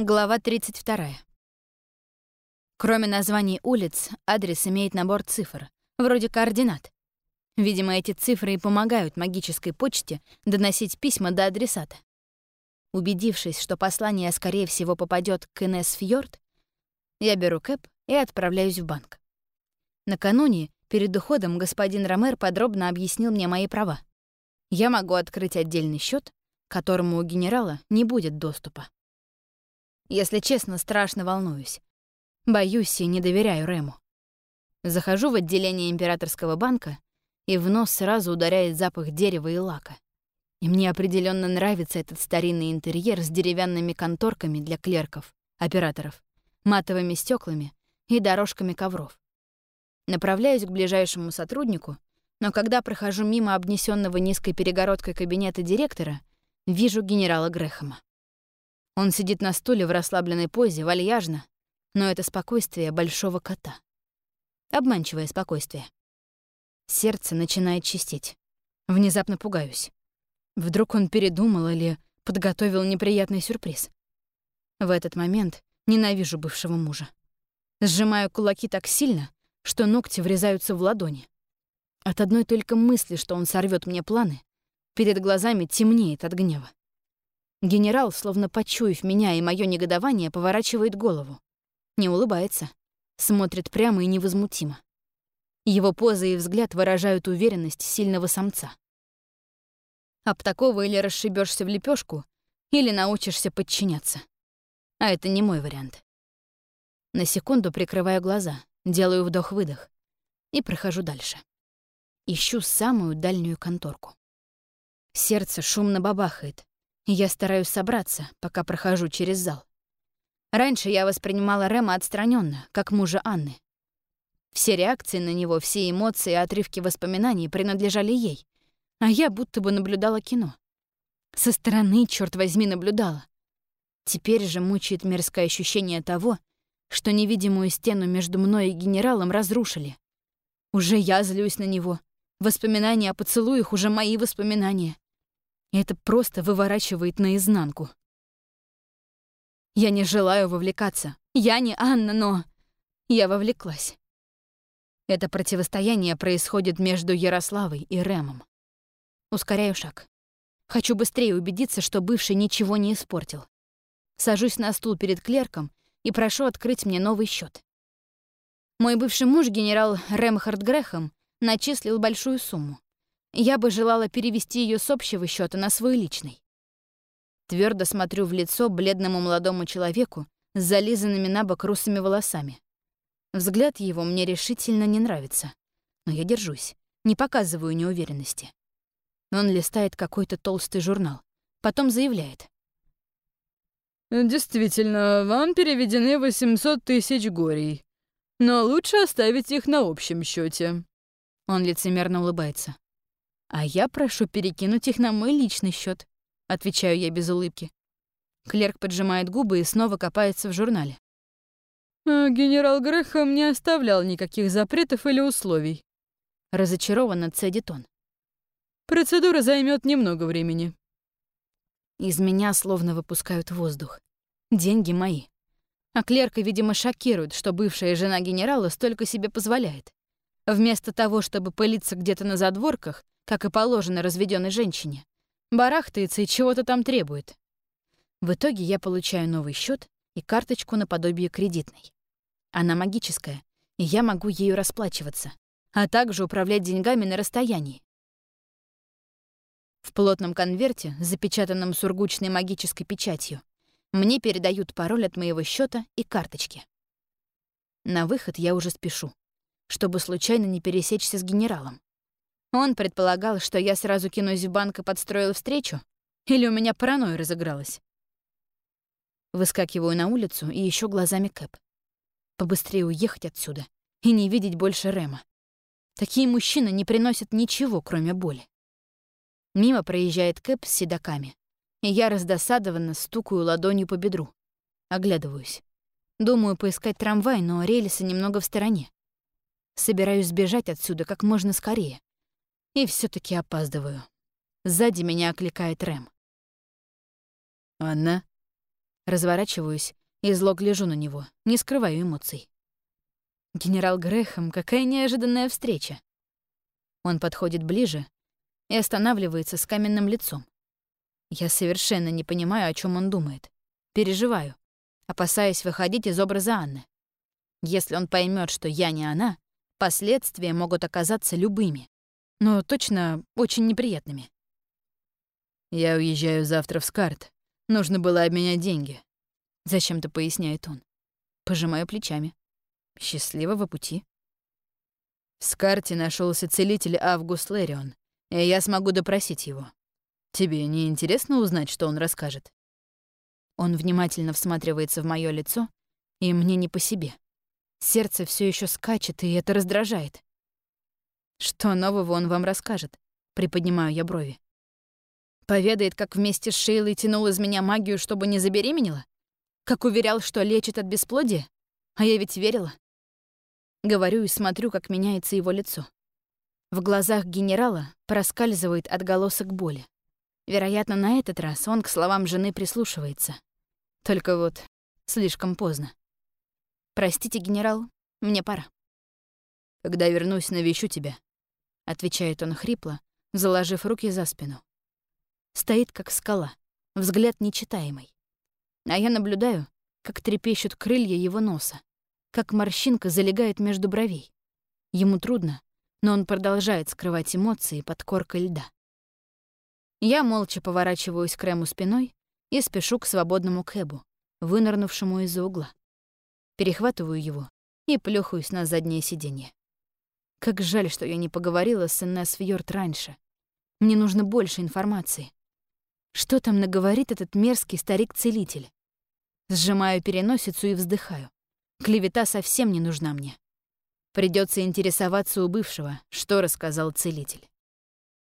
Глава 32. Кроме названий улиц, адрес имеет набор цифр, вроде координат. Видимо, эти цифры и помогают магической почте доносить письма до адресата. Убедившись, что послание, скорее всего, попадет к Инесс Фьорд, я беру кэп и отправляюсь в банк. Накануне, перед уходом, господин Ромер подробно объяснил мне мои права. Я могу открыть отдельный счет, к которому у генерала не будет доступа. Если честно, страшно волнуюсь. Боюсь и не доверяю Рему. Захожу в отделение императорского банка, и в нос сразу ударяет запах дерева и лака. И мне определенно нравится этот старинный интерьер с деревянными конторками для клерков, операторов, матовыми стеклами и дорожками ковров. Направляюсь к ближайшему сотруднику, но когда прохожу мимо обнесенного низкой перегородкой кабинета директора, вижу генерала Грэхэма. Он сидит на стуле в расслабленной позе, вальяжно, но это спокойствие большого кота. Обманчивое спокойствие. Сердце начинает чистить. Внезапно пугаюсь. Вдруг он передумал или подготовил неприятный сюрприз. В этот момент ненавижу бывшего мужа. Сжимаю кулаки так сильно, что ногти врезаются в ладони. От одной только мысли, что он сорвет мне планы, перед глазами темнеет от гнева. Генерал, словно почуяв меня и мое негодование, поворачивает голову. Не улыбается. Смотрит прямо и невозмутимо. Его поза и взгляд выражают уверенность сильного самца. Об такого или расшибешься в лепешку, или научишься подчиняться. А это не мой вариант. На секунду прикрываю глаза, делаю вдох-выдох и прохожу дальше. Ищу самую дальнюю конторку. Сердце шумно бабахает, я стараюсь собраться, пока прохожу через зал. Раньше я воспринимала Рема отстраненно, как мужа Анны. Все реакции на него, все эмоции и отрывки воспоминаний принадлежали ей, а я будто бы наблюдала кино. Со стороны, черт возьми, наблюдала. Теперь же мучает мерзкое ощущение того, что невидимую стену между мной и генералом разрушили. Уже я злюсь на него. Воспоминания о поцелуях уже мои воспоминания. Это просто выворачивает наизнанку. Я не желаю вовлекаться. Я не Анна, но... Я вовлеклась. Это противостояние происходит между Ярославой и Рэмом. Ускоряю шаг. Хочу быстрее убедиться, что бывший ничего не испортил. Сажусь на стул перед клерком и прошу открыть мне новый счет. Мой бывший муж, генерал Рэмхард Грэхэм, начислил большую сумму. Я бы желала перевести ее с общего счета на свой личный. Твердо смотрю в лицо бледному молодому человеку с зализанными на бок русыми волосами. Взгляд его мне решительно не нравится. Но я держусь, не показываю неуверенности. Он листает какой-то толстый журнал. Потом заявляет. «Действительно, вам переведены 800 тысяч горей. Но лучше оставить их на общем счете. Он лицемерно улыбается. «А я прошу перекинуть их на мой личный счет, отвечаю я без улыбки. Клерк поджимает губы и снова копается в журнале. «А «Генерал Грэхэм не оставлял никаких запретов или условий», — разочарованно цедит он. «Процедура займет немного времени». Из меня словно выпускают воздух. Деньги мои. А клерка, видимо, шокирует, что бывшая жена генерала столько себе позволяет. Вместо того, чтобы пылиться где-то на задворках, как и положено разведенной женщине, барахтается и чего-то там требует. В итоге я получаю новый счет и карточку наподобие кредитной. Она магическая, и я могу ею расплачиваться, а также управлять деньгами на расстоянии. В плотном конверте, запечатанном сургучной магической печатью, мне передают пароль от моего счета и карточки. На выход я уже спешу чтобы случайно не пересечься с генералом. Он предполагал, что я сразу кинусь в банк и подстроил встречу, или у меня паранойя разыгралась. Выскакиваю на улицу и ищу глазами Кэп. Побыстрее уехать отсюда и не видеть больше Рема. Такие мужчины не приносят ничего, кроме боли. Мимо проезжает Кэп с седаками, и я раздосадованно стукаю ладонью по бедру. Оглядываюсь. Думаю поискать трамвай, но рельсы немного в стороне. Собираюсь сбежать отсюда как можно скорее. И все таки опаздываю. Сзади меня окликает Рэм. «Анна?» Разворачиваюсь и зло гляжу на него, не скрываю эмоций. Генерал Грэхэм, какая неожиданная встреча. Он подходит ближе и останавливается с каменным лицом. Я совершенно не понимаю, о чем он думает. Переживаю, опасаясь выходить из образа Анны. Если он поймет, что я не она, последствия могут оказаться любыми, но точно очень неприятными. «Я уезжаю завтра в Скарт. Нужно было обменять деньги», — зачем-то поясняет он. Пожимаю плечами. Счастливого пути. В Скарте нашелся целитель Август Лэрион, и я смогу допросить его. Тебе не интересно узнать, что он расскажет? Он внимательно всматривается в мое лицо, и мне не по себе. Сердце все еще скачет, и это раздражает. Что нового он вам расскажет? Приподнимаю я брови. Поведает, как вместе с Шейлой тянул из меня магию, чтобы не забеременела? Как уверял, что лечит от бесплодия? А я ведь верила. Говорю и смотрю, как меняется его лицо. В глазах генерала проскальзывает отголосок боли. Вероятно, на этот раз он к словам жены прислушивается. Только вот слишком поздно. «Простите, генерал, мне пора». «Когда вернусь, навещу тебя», — отвечает он хрипло, заложив руки за спину. Стоит, как скала, взгляд нечитаемый. А я наблюдаю, как трепещут крылья его носа, как морщинка залегает между бровей. Ему трудно, но он продолжает скрывать эмоции под коркой льда. Я молча поворачиваюсь к Рэму спиной и спешу к свободному кэбу, вынырнувшему из-за угла. Перехватываю его и плюхаюсь на заднее сиденье. Как жаль, что я не поговорила с Инесс Фьорд раньше. Мне нужно больше информации. Что там наговорит этот мерзкий старик-целитель? Сжимаю переносицу и вздыхаю. Клевета совсем не нужна мне. Придется интересоваться у бывшего, что рассказал целитель.